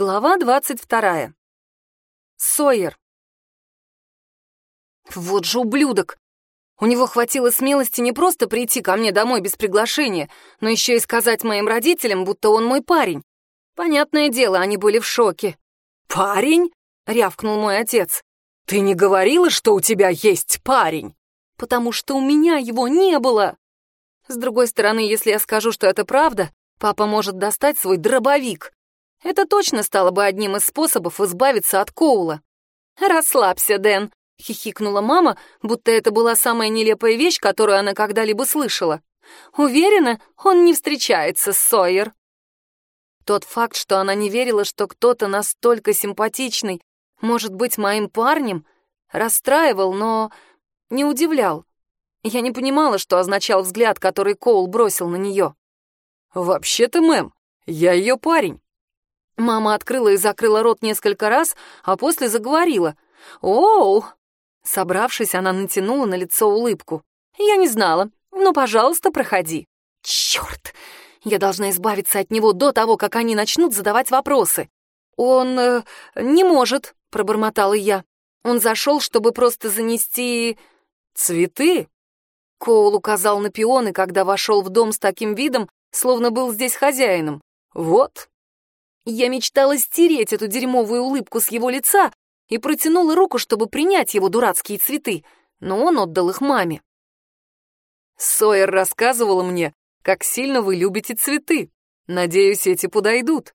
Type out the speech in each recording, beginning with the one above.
Глава двадцать вторая. Сойер. Вот же ублюдок! У него хватило смелости не просто прийти ко мне домой без приглашения, но еще и сказать моим родителям, будто он мой парень. Понятное дело, они были в шоке. «Парень?» — рявкнул мой отец. «Ты не говорила, что у тебя есть парень?» «Потому что у меня его не было!» С другой стороны, если я скажу, что это правда, папа может достать свой дробовик это точно стало бы одним из способов избавиться от Коула. «Расслабься, Дэн», — хихикнула мама, будто это была самая нелепая вещь, которую она когда-либо слышала. «Уверена, он не встречается с Сойер». Тот факт, что она не верила, что кто-то настолько симпатичный может быть моим парнем, расстраивал, но не удивлял. Я не понимала, что означал взгляд, который Коул бросил на нее. «Вообще-то, мэм, я ее парень. Мама открыла и закрыла рот несколько раз, а после заговорила. «Оу!» Собравшись, она натянула на лицо улыбку. «Я не знала. Ну, пожалуйста, проходи». «Черт! Я должна избавиться от него до того, как они начнут задавать вопросы». «Он... Э, не может», — пробормотала я. «Он зашел, чтобы просто занести... цветы?» Коул указал на пионы, когда вошел в дом с таким видом, словно был здесь хозяином. «Вот, я мечтала стереть эту дерьмовую улыбку с его лица и протянула руку, чтобы принять его дурацкие цветы, но он отдал их маме. Сойер рассказывала мне, как сильно вы любите цветы. Надеюсь, эти подойдут.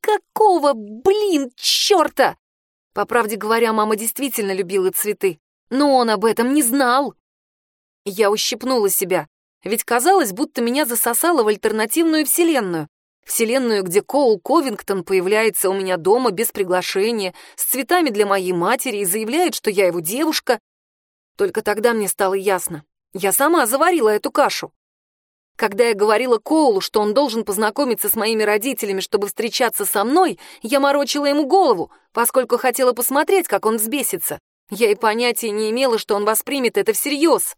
Какого, блин, черта? По правде говоря, мама действительно любила цветы, но он об этом не знал. Я ущипнула себя, ведь казалось, будто меня засосало в альтернативную вселенную, Вселенную, где Коул Ковингтон появляется у меня дома без приглашения, с цветами для моей матери и заявляет, что я его девушка. Только тогда мне стало ясно. Я сама заварила эту кашу. Когда я говорила Коулу, что он должен познакомиться с моими родителями, чтобы встречаться со мной, я морочила ему голову, поскольку хотела посмотреть, как он взбесится. Я и понятия не имела, что он воспримет это всерьез.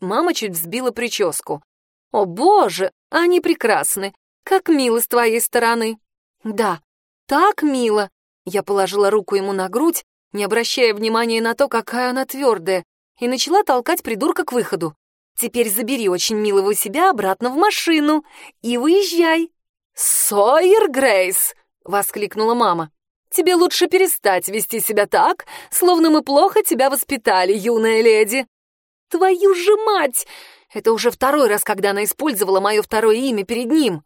Мама чуть взбила прическу. «О, боже, они прекрасны! Как мило с твоей стороны. Да, так мило. Я положила руку ему на грудь, не обращая внимания на то, какая она твердая, и начала толкать придурка к выходу. Теперь забери очень милого себя обратно в машину и выезжай. «Сойер Грейс!» — воскликнула мама. «Тебе лучше перестать вести себя так, словно мы плохо тебя воспитали, юная леди». «Твою же мать!» Это уже второй раз, когда она использовала мое второе имя перед ним.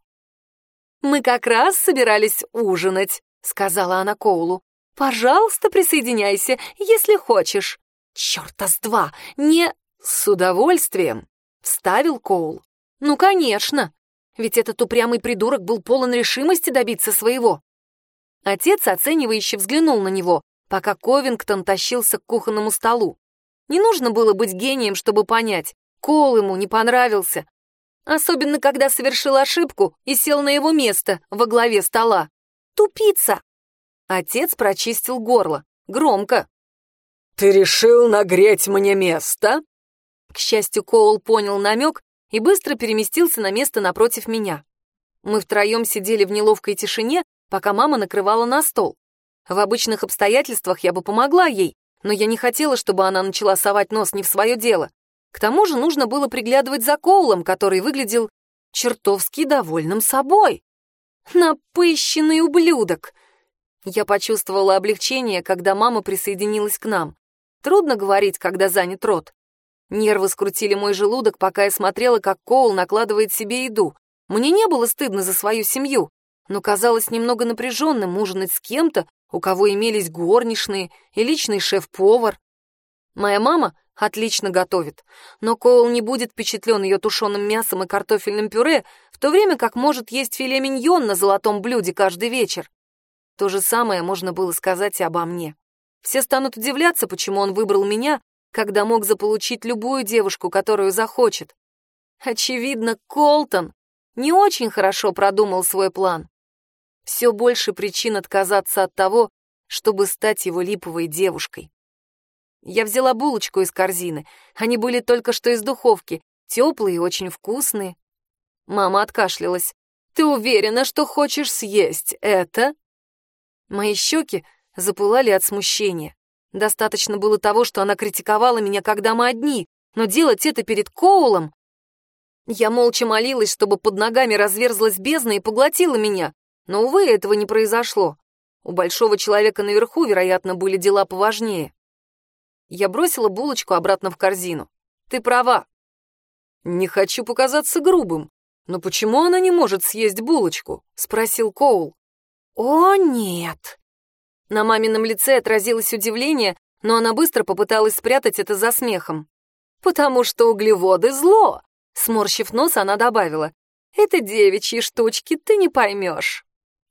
«Мы как раз собирались ужинать», — сказала она Коулу. «Пожалуйста, присоединяйся, если хочешь». «Чёрта с два! Не...» «С удовольствием», — вставил Коул. «Ну, конечно, ведь этот упрямый придурок был полон решимости добиться своего». Отец оценивающе взглянул на него, пока Ковингтон тащился к кухонному столу. Не нужно было быть гением, чтобы понять, Кол ему не понравился, Особенно, когда совершил ошибку и сел на его место во главе стола. Тупица! Отец прочистил горло. Громко. «Ты решил нагреть мне место?» К счастью, Коул понял намек и быстро переместился на место напротив меня. Мы втроем сидели в неловкой тишине, пока мама накрывала на стол. В обычных обстоятельствах я бы помогла ей, но я не хотела, чтобы она начала совать нос не в свое дело. К тому же нужно было приглядывать за Коулом, который выглядел чертовски довольным собой. Напыщенный ублюдок! Я почувствовала облегчение, когда мама присоединилась к нам. Трудно говорить, когда занят рот. Нервы скрутили мой желудок, пока я смотрела, как Коул накладывает себе еду. Мне не было стыдно за свою семью, но казалось немного напряженным ужинать с кем-то, у кого имелись горничные и личный шеф-повар. Моя мама отлично готовит, но Коул не будет впечатлен ее тушеным мясом и картофельным пюре, в то время как может есть филе миньон на золотом блюде каждый вечер. То же самое можно было сказать и обо мне. Все станут удивляться, почему он выбрал меня, когда мог заполучить любую девушку, которую захочет. Очевидно, Колтон не очень хорошо продумал свой план. Все больше причин отказаться от того, чтобы стать его липовой девушкой. Я взяла булочку из корзины. Они были только что из духовки, теплые и очень вкусные. Мама откашлялась. «Ты уверена, что хочешь съесть это?» Мои щеки запылали от смущения. Достаточно было того, что она критиковала меня, когда мы одни, но делать это перед Коулом... Я молча молилась, чтобы под ногами разверзлась бездна и поглотила меня, но, увы, этого не произошло. У большого человека наверху, вероятно, были дела поважнее. Я бросила булочку обратно в корзину. Ты права. Не хочу показаться грубым, но почему она не может съесть булочку? Спросил Коул. О, нет. На мамином лице отразилось удивление, но она быстро попыталась спрятать это за смехом. «Потому что углеводы — зло!» Сморщив нос, она добавила. «Это девичьи штучки, ты не поймешь».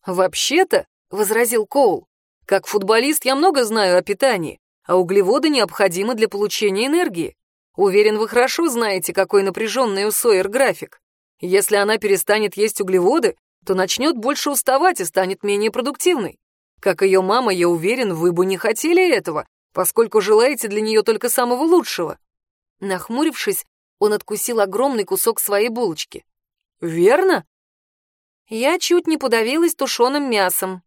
«Вообще-то», — возразил Коул, «как футболист я много знаю о питании, а углеводы необходимы для получения энергии. Уверен, вы хорошо знаете, какой напряженный у Сойер график. Если она перестанет есть углеводы, то начнет больше уставать и станет менее продуктивной. Как ее мама, я уверен, вы бы не хотели этого, поскольку желаете для нее только самого лучшего». Нахмурившись, он откусил огромный кусок своей булочки. «Верно?» Я чуть не подавилась тушеным мясом.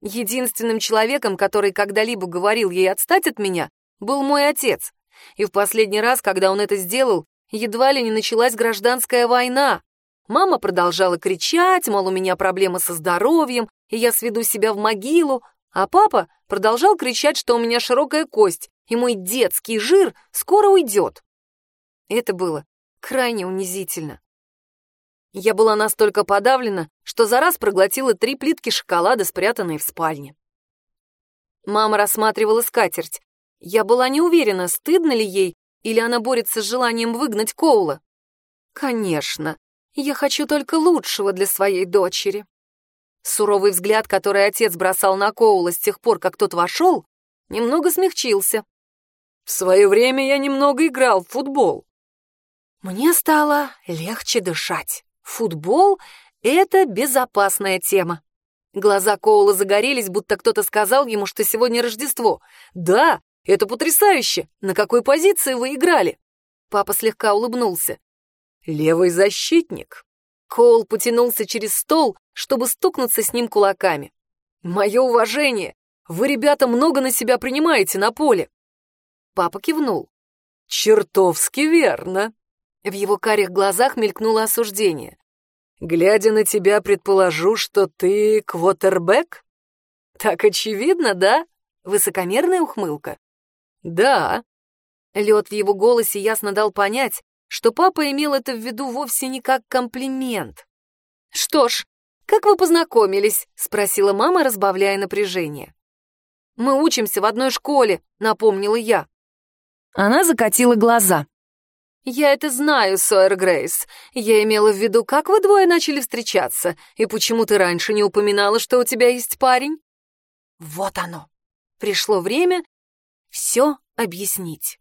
Единственным человеком, который когда-либо говорил ей отстать от меня, был мой отец. И в последний раз, когда он это сделал, едва ли не началась гражданская война. Мама продолжала кричать, мол, у меня проблемы со здоровьем, и я сведу себя в могилу, а папа продолжал кричать, что у меня широкая кость, и мой детский жир скоро уйдет. Это было крайне унизительно. Я была настолько подавлена, что за раз проглотила три плитки шоколада, спрятанные в спальне. Мама рассматривала скатерть. Я была не уверена, стыдно ли ей, или она борется с желанием выгнать Коула. Конечно, я хочу только лучшего для своей дочери. Суровый взгляд, который отец бросал на Коула с тех пор, как тот вошел, немного смягчился. В свое время я немного играл в футбол. Мне стало легче дышать. Футбол — это безопасная тема. Глаза Коула загорелись, будто кто-то сказал ему, что сегодня Рождество. «Да, это потрясающе! На какой позиции вы играли?» Папа слегка улыбнулся. «Левый защитник». Коул потянулся через стол, чтобы стукнуться с ним кулаками. «Мое уважение! Вы, ребята, много на себя принимаете на поле!» Папа кивнул. «Чертовски верно!» В его карих глазах мелькнуло осуждение. «Глядя на тебя, предположу, что ты квотербек?» «Так очевидно, да?» Высокомерная ухмылка. «Да». Лед в его голосе ясно дал понять, что папа имел это в виду вовсе не как комплимент. «Что ж, как вы познакомились?» — спросила мама, разбавляя напряжение. «Мы учимся в одной школе», — напомнила я. Она закатила глаза. «Я это знаю, Сойер Грейс. Я имела в виду, как вы двое начали встречаться, и почему ты раньше не упоминала, что у тебя есть парень?» Вот оно. Пришло время все объяснить.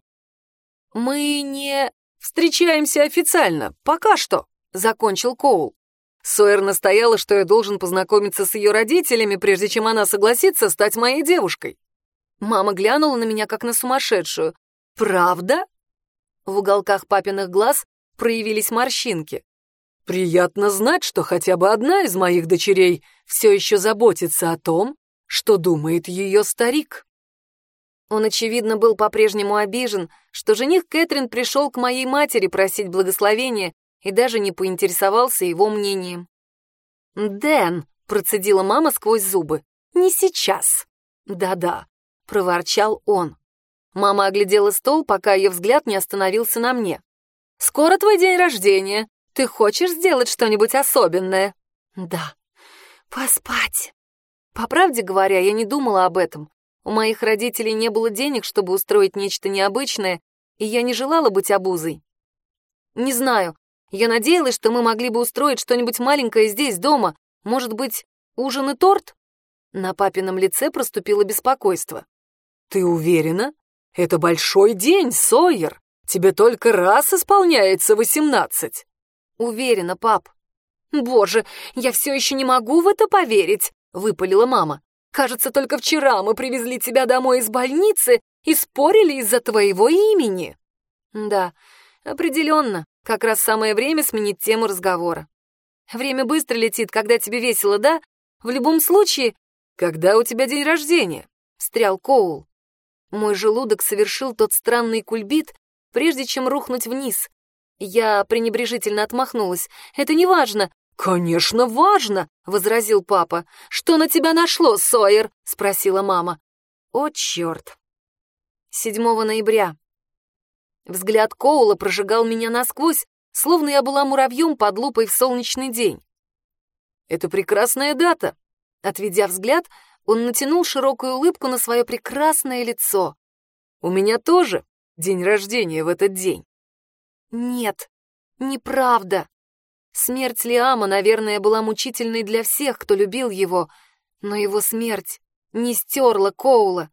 «Мы не встречаемся официально, пока что», — закончил Коул. Сойер настояла, что я должен познакомиться с ее родителями, прежде чем она согласится стать моей девушкой. Мама глянула на меня, как на сумасшедшую. «Правда?» В уголках папиных глаз проявились морщинки. «Приятно знать, что хотя бы одна из моих дочерей все еще заботится о том, что думает ее старик». Он, очевидно, был по-прежнему обижен, что жених Кэтрин пришел к моей матери просить благословения и даже не поинтересовался его мнением. «Дэн», — процедила мама сквозь зубы, — «не сейчас». «Да-да», — проворчал он. Мама оглядела стол, пока ее взгляд не остановился на мне. «Скоро твой день рождения. Ты хочешь сделать что-нибудь особенное?» «Да. Поспать». По правде говоря, я не думала об этом. У моих родителей не было денег, чтобы устроить нечто необычное, и я не желала быть обузой. Не знаю, я надеялась, что мы могли бы устроить что-нибудь маленькое здесь, дома. Может быть, ужин и торт? На папином лице проступило беспокойство. «Ты уверена?» «Это большой день, Сойер! Тебе только раз исполняется восемнадцать!» «Уверена, пап». «Боже, я все еще не могу в это поверить!» — выпалила мама. «Кажется, только вчера мы привезли тебя домой из больницы и спорили из-за твоего имени». «Да, определенно, как раз самое время сменить тему разговора. Время быстро летит, когда тебе весело, да? В любом случае, «Когда у тебя день рождения?» — встрял Коул. Мой желудок совершил тот странный кульбит, прежде чем рухнуть вниз. Я пренебрежительно отмахнулась. «Это не важно». «Конечно, важно!» — возразил папа. «Что на тебя нашло, Сойер?» — спросила мама. «О, черт!» 7 ноября. Взгляд Коула прожигал меня насквозь, словно я была муравьем под лупой в солнечный день. «Это прекрасная дата!» Отведя взгляд, он натянул широкую улыбку на свое прекрасное лицо. «У меня тоже день рождения в этот день». «Нет, неправда. Смерть Лиама, наверное, была мучительной для всех, кто любил его, но его смерть не стерла Коула,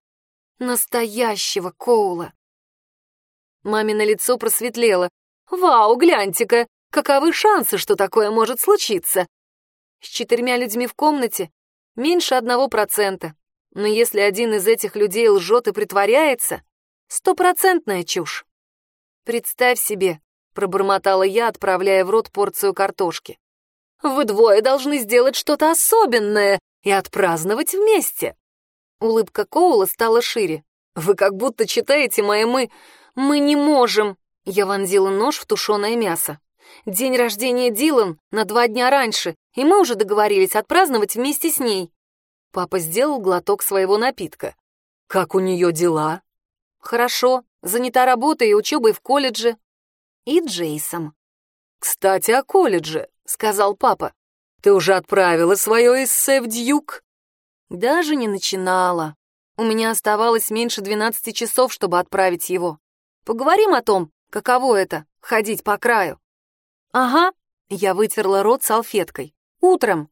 настоящего Коула». Мамино лицо просветлело. «Вау, гляньте-ка, каковы шансы, что такое может случиться?» С четырьмя людьми в комнате меньше одного процента. Но если один из этих людей лжет и притворяется, стопроцентная чушь. Представь себе, пробормотала я, отправляя в рот порцию картошки. Вы двое должны сделать что-то особенное и отпраздновать вместе. Улыбка Коула стала шире. Вы как будто читаете мои мы... Мы не можем. Я вонзила нож в тушеное мясо. День рождения Дилан на два дня раньше, и мы уже договорились отпраздновать вместе с ней. Папа сделал глоток своего напитка. «Как у нее дела?» «Хорошо, занята работой и учебой в колледже». «И Джейсом». «Кстати, о колледже», — сказал папа. «Ты уже отправила свое эссе в Дьюк?» «Даже не начинала. У меня оставалось меньше двенадцати часов, чтобы отправить его. Поговорим о том, каково это — ходить по краю». «Ага», — я вытерла рот салфеткой. «Утром».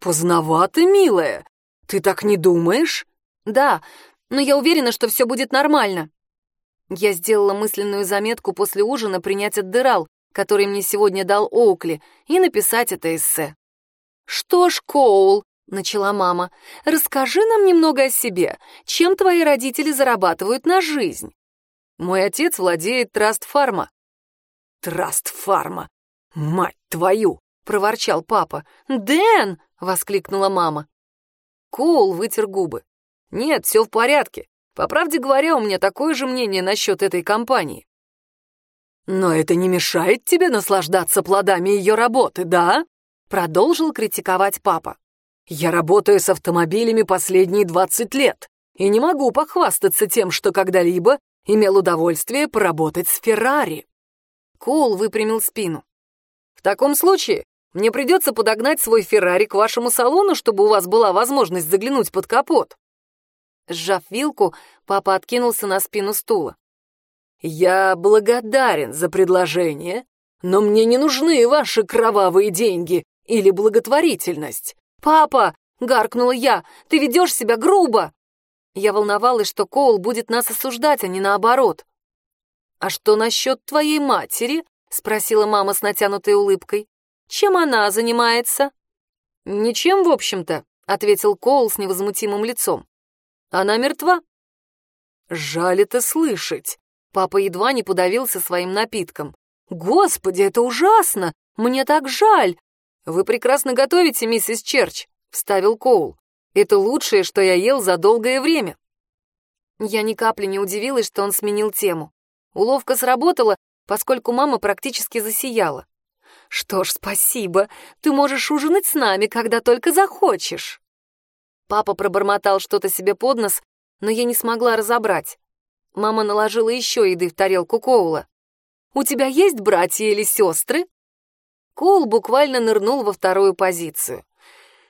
«Поздновато, милая. «Ты так не думаешь?» «Да, но я уверена, что все будет нормально». Я сделала мысленную заметку после ужина принять отдырал, который мне сегодня дал Оукли, и написать это эссе. «Что ж, Коул», — начала мама, — «расскажи нам немного о себе. Чем твои родители зарабатывают на жизнь?» «Мой отец владеет Траст-фарма». «Траст-фарма! Мать твою!» — проворчал папа. «Дэн!» — воскликнула мама. Коул вытер губы. «Нет, все в порядке. По правде говоря, у меня такое же мнение насчет этой компании». «Но это не мешает тебе наслаждаться плодами ее работы, да?» Продолжил критиковать папа. «Я работаю с автомобилями последние 20 лет и не могу похвастаться тем, что когда-либо имел удовольствие поработать с Феррари». Коул выпрямил спину. «В таком случае мне придется подогнать свой Феррари к вашему салону, чтобы у вас была возможность заглянуть под капот». Сжав вилку, папа откинулся на спину стула. «Я благодарен за предложение, но мне не нужны ваши кровавые деньги или благотворительность». «Папа!» — гаркнула я. «Ты ведешь себя грубо!» Я волновалась, что Коул будет нас осуждать, а не наоборот. «А что насчет твоей матери?» — спросила мама с натянутой улыбкой. Чем она занимается?» «Ничем, в общем-то», — ответил Коул с невозмутимым лицом. «Она мертва». «Жаль это слышать». Папа едва не подавился своим напитком. «Господи, это ужасно! Мне так жаль!» «Вы прекрасно готовите, миссис Черч», — вставил Коул. «Это лучшее, что я ел за долгое время». Я ни капли не удивилась, что он сменил тему. Уловка сработала, поскольку мама практически засияла. «Что ж, спасибо. Ты можешь ужинать с нами, когда только захочешь». Папа пробормотал что-то себе под нос, но я не смогла разобрать. Мама наложила еще еды в тарелку Коула. «У тебя есть братья или сестры?» Коул буквально нырнул во вторую позицию.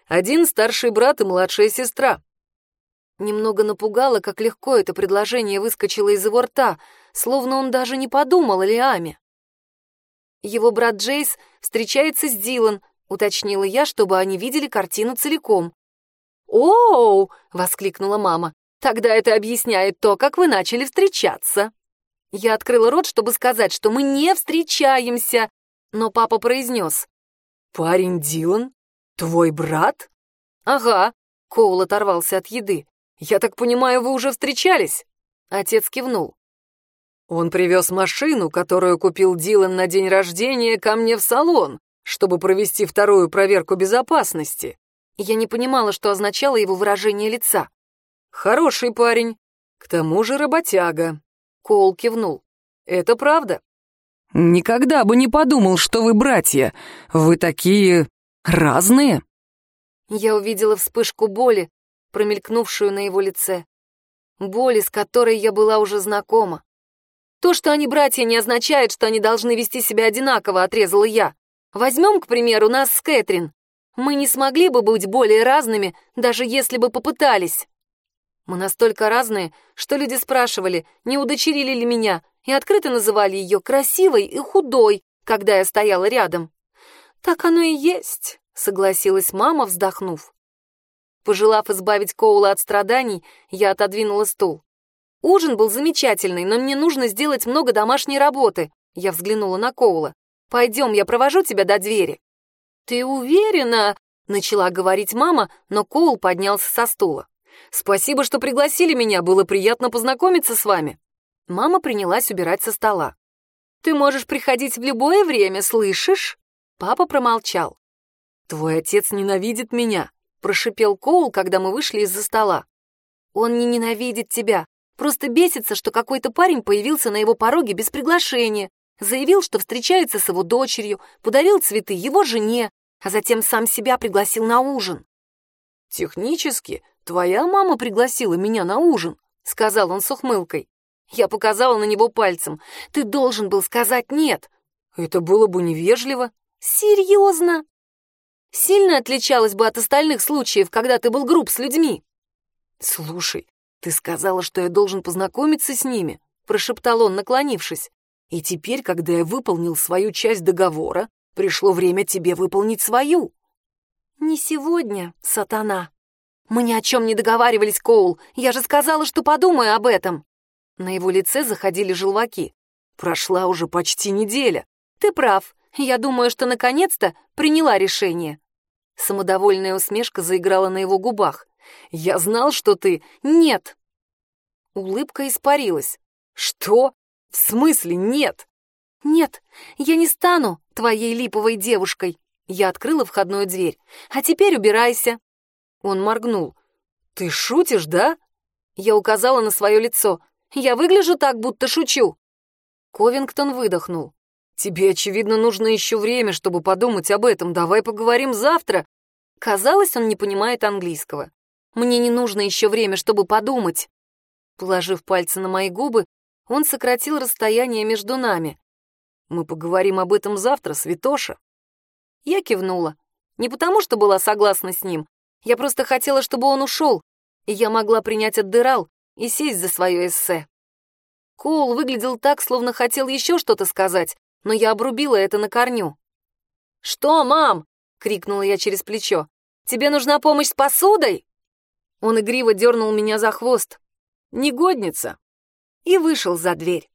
«Один старший брат и младшая сестра». Немного напугало, как легко это предложение выскочило из его рта, словно он даже не подумал о Лиаме. Его брат Джейс встречается с Дилан, уточнила я, чтобы они видели картину целиком. «Оу!» — воскликнула мама. «Тогда это объясняет то, как вы начали встречаться». Я открыла рот, чтобы сказать, что мы не встречаемся, но папа произнес. «Парень Дилан? Твой брат?» «Ага», — Коул оторвался от еды. «Я так понимаю, вы уже встречались?» Отец кивнул. Он привез машину, которую купил Дилан на день рождения, ко мне в салон, чтобы провести вторую проверку безопасности. Я не понимала, что означало его выражение лица. «Хороший парень. К тому же работяга», — Коул кивнул. «Это правда». «Никогда бы не подумал, что вы братья. Вы такие... разные». Я увидела вспышку боли, промелькнувшую на его лице. Боли, с которой я была уже знакома. То, что они братья, не означает, что они должны вести себя одинаково, отрезала я. Возьмем, к примеру, нас с Кэтрин. Мы не смогли бы быть более разными, даже если бы попытались. Мы настолько разные, что люди спрашивали, не удочерили ли меня, и открыто называли ее красивой и худой, когда я стояла рядом. «Так оно и есть», — согласилась мама, вздохнув. Пожелав избавить Коула от страданий, я отодвинула стул. Ужин был замечательный, но мне нужно сделать много домашней работы. Я взглянула на Коула. «Пойдем, я провожу тебя до двери». «Ты уверена?» — начала говорить мама, но Коул поднялся со стула. «Спасибо, что пригласили меня, было приятно познакомиться с вами». Мама принялась убирать со стола. «Ты можешь приходить в любое время, слышишь?» Папа промолчал. «Твой отец ненавидит меня», — прошипел Коул, когда мы вышли из-за стола. «Он не ненавидит тебя, просто бесится, что какой-то парень появился на его пороге без приглашения, заявил, что встречается с его дочерью, подарил цветы его жене, а затем сам себя пригласил на ужин». «Технически «Твоя мама пригласила меня на ужин», — сказал он с ухмылкой. Я показала на него пальцем. «Ты должен был сказать нет». «Это было бы невежливо». «Серьезно?» «Сильно отличалась бы от остальных случаев, когда ты был груб с людьми». «Слушай, ты сказала, что я должен познакомиться с ними», — прошептал он, наклонившись. «И теперь, когда я выполнил свою часть договора, пришло время тебе выполнить свою». «Не сегодня, сатана», «Мы ни о чем не договаривались, Коул. Я же сказала, что подумаю об этом». На его лице заходили желваки. «Прошла уже почти неделя. Ты прав. Я думаю, что наконец-то приняла решение». Самодовольная усмешка заиграла на его губах. «Я знал, что ты...» «Нет!» Улыбка испарилась. «Что? В смысле нет?» «Нет, я не стану твоей липовой девушкой». Я открыла входную дверь. «А теперь убирайся». Он моргнул. «Ты шутишь, да?» Я указала на свое лицо. «Я выгляжу так, будто шучу». Ковингтон выдохнул. «Тебе, очевидно, нужно еще время, чтобы подумать об этом. Давай поговорим завтра». Казалось, он не понимает английского. «Мне не нужно еще время, чтобы подумать». Положив пальцы на мои губы, он сократил расстояние между нами. «Мы поговорим об этом завтра, Святоша». Я кивнула. Не потому, что была согласна с ним, я просто хотела, чтобы он ушел, и я могла принять отдырал и сесть за свое эссе. Коул выглядел так, словно хотел еще что-то сказать, но я обрубила это на корню. «Что, мам?» — крикнула я через плечо. «Тебе нужна помощь с посудой?» Он игриво дернул меня за хвост. «Негодница!» И вышел за дверь.